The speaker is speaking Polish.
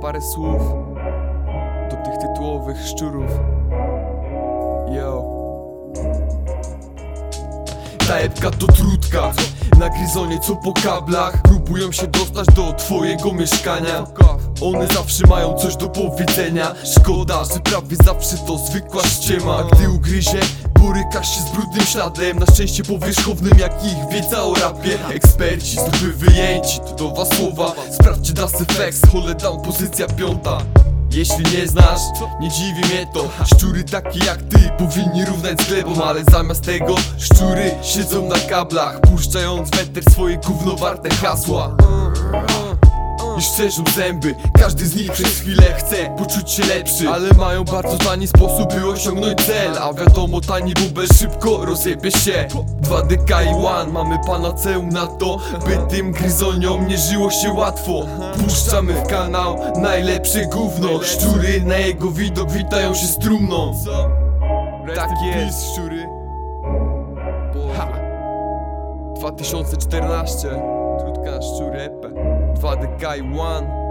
parę słów do tych tytułowych szczurów. Yo. Ta epka to trutka. Na gryzonie co po kablach. Próbują się dostać do twojego mieszkania. One zawsze mają coś do powiedzenia. Szkoda, że prawie zawsze to zwykła ściema. Gdy ugryzie Borykasz się z brudnym śladem Na szczęście powierzchownym jak ich wiedza o rapie. Eksperci z dupy wyjęci To do was słowa. Sprawdźcie Das Effects Hole down pozycja piąta. Jeśli nie znasz, nie dziwi mnie to. Szczury takie jak ty powinni równać z glebą Ale zamiast tego szczury siedzą na kablach Puszczając weter swoje gównowarte hasła i szczerzą zęby Każdy z nich przez chwilę chce poczuć się lepszy. Ale mają bardzo tani sposób, by osiągnąć cel A wiadomo, tani bubel szybko rozjebie się. 2DK i One, mamy panaceum na to By tym gryzoniom nie żyło się łatwo. Puszczamy w kanał najlepsze gówno Szczury na jego widok witają się z trumną. Tak jest, szczury. Ha. 2014 Trutka na szczury EP 2DK i One